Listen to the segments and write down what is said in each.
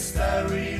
mystery.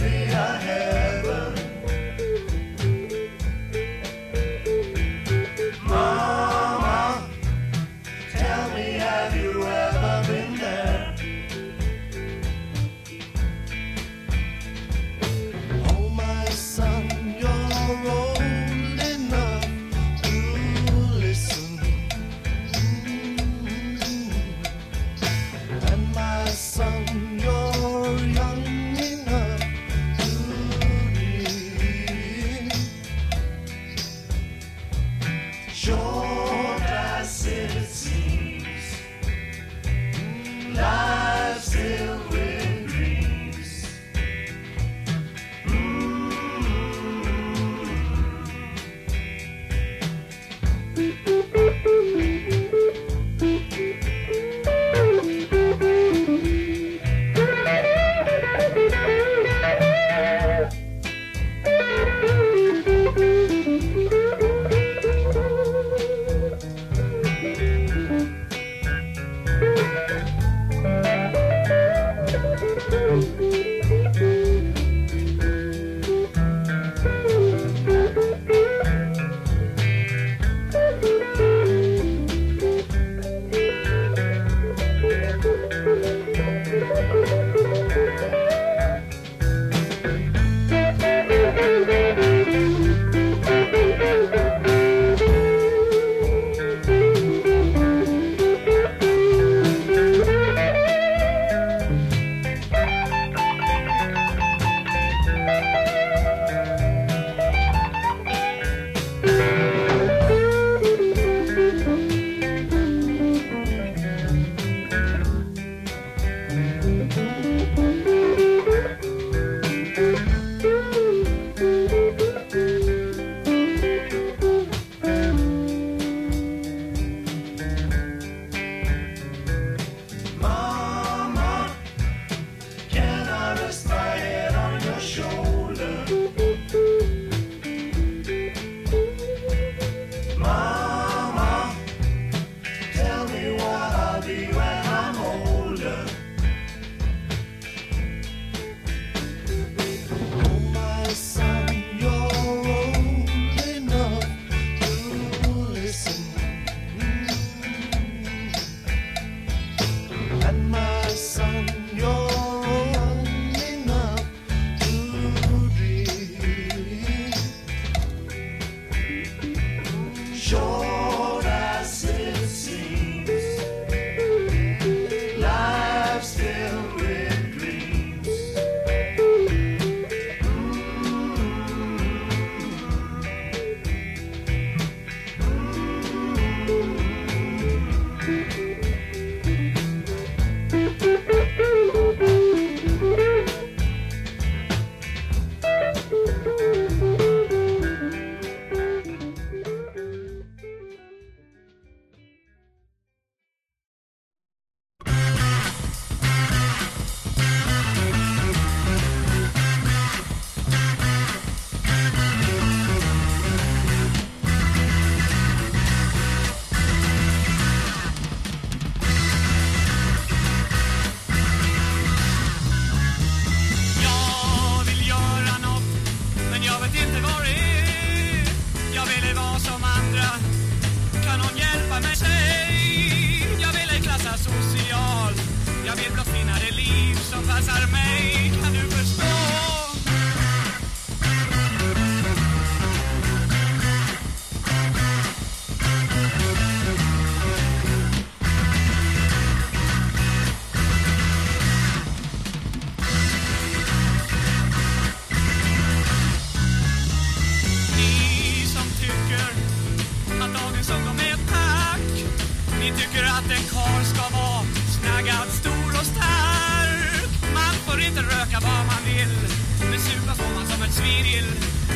sviril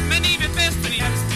Men ni vet bäst och ni helst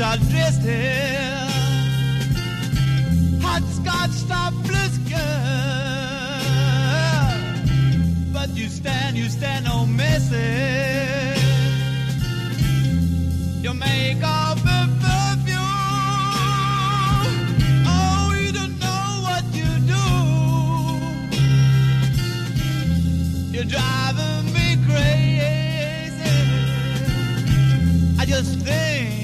are dressed in hot scotch top blues girl. But you stand, you stand no message. You make all the oh, You're driving me crazy. I just think.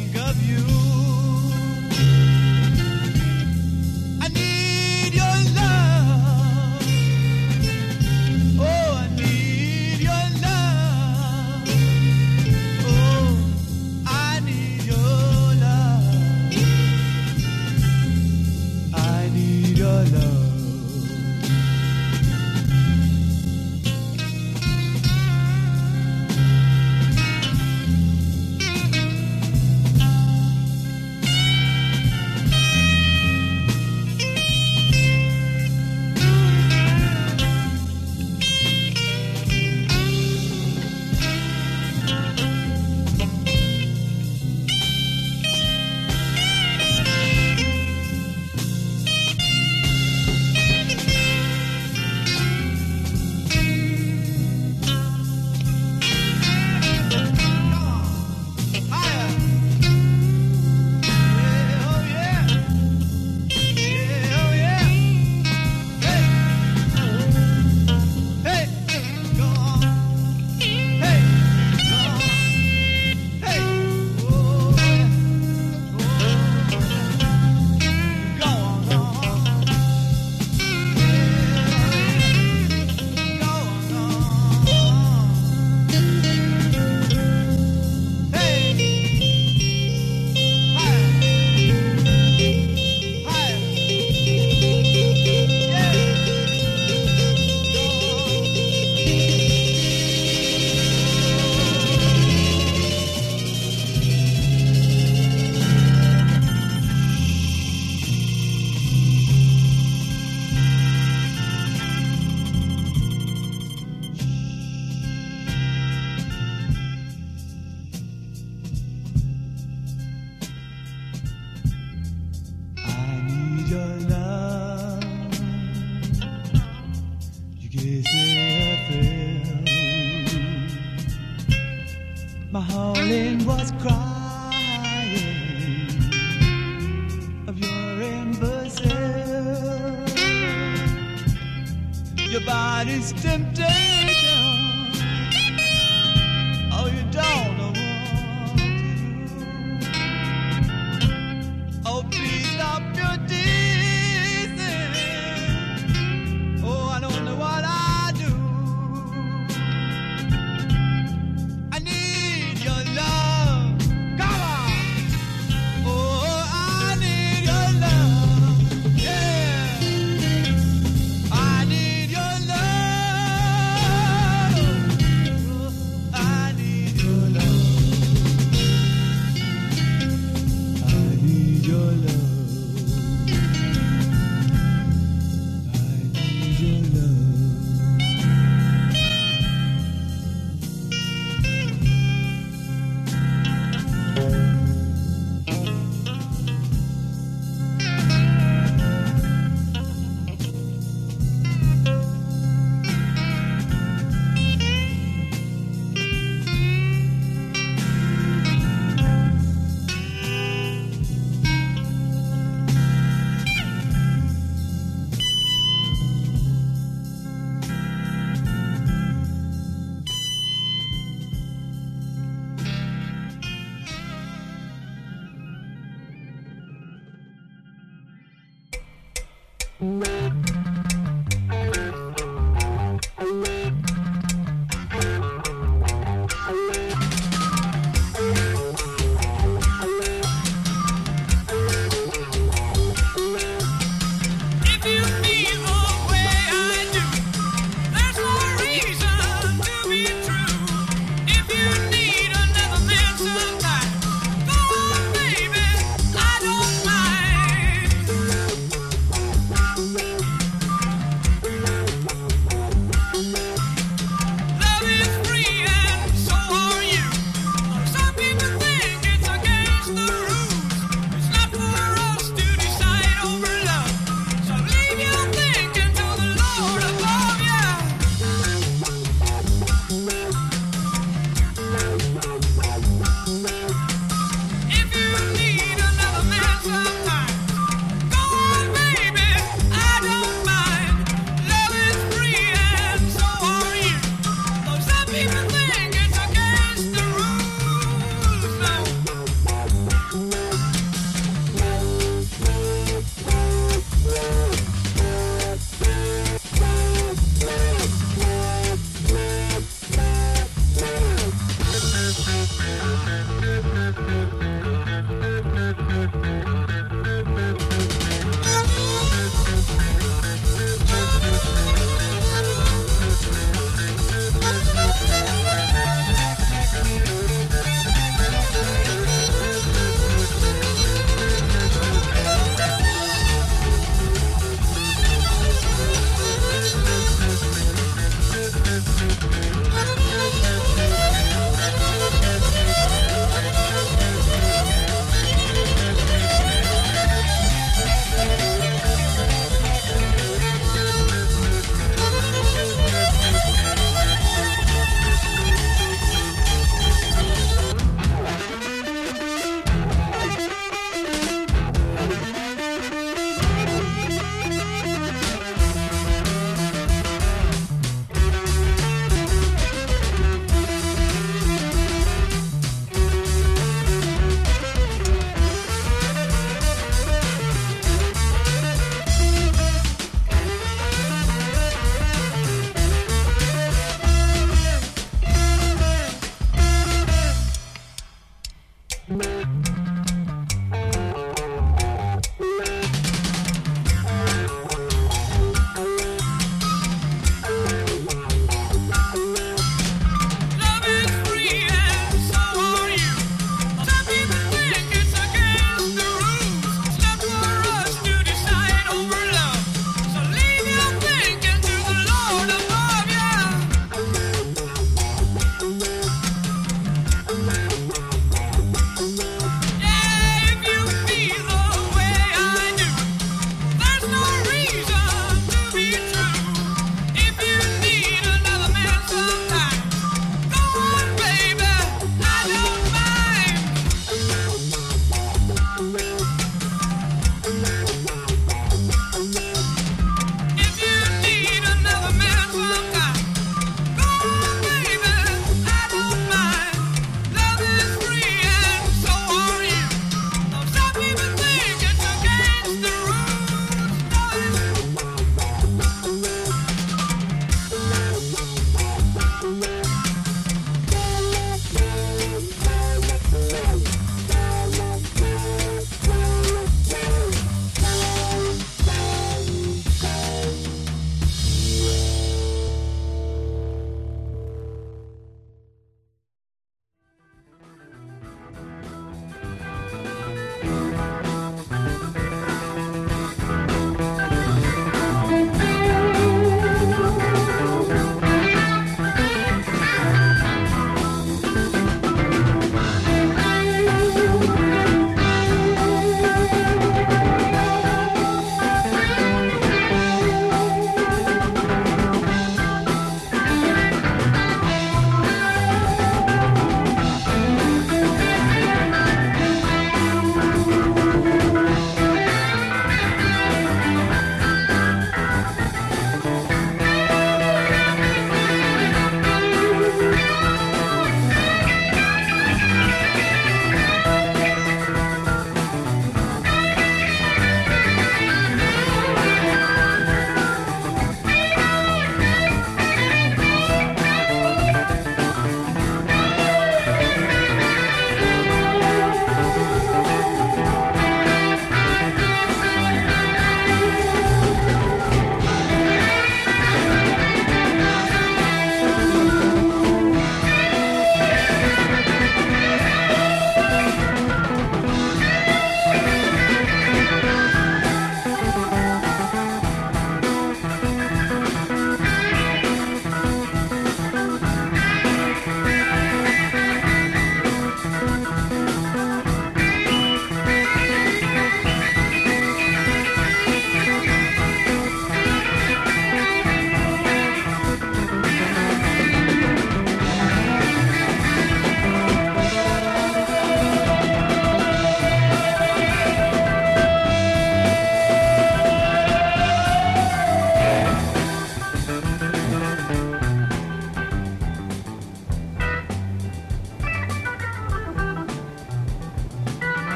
Mm-hmm.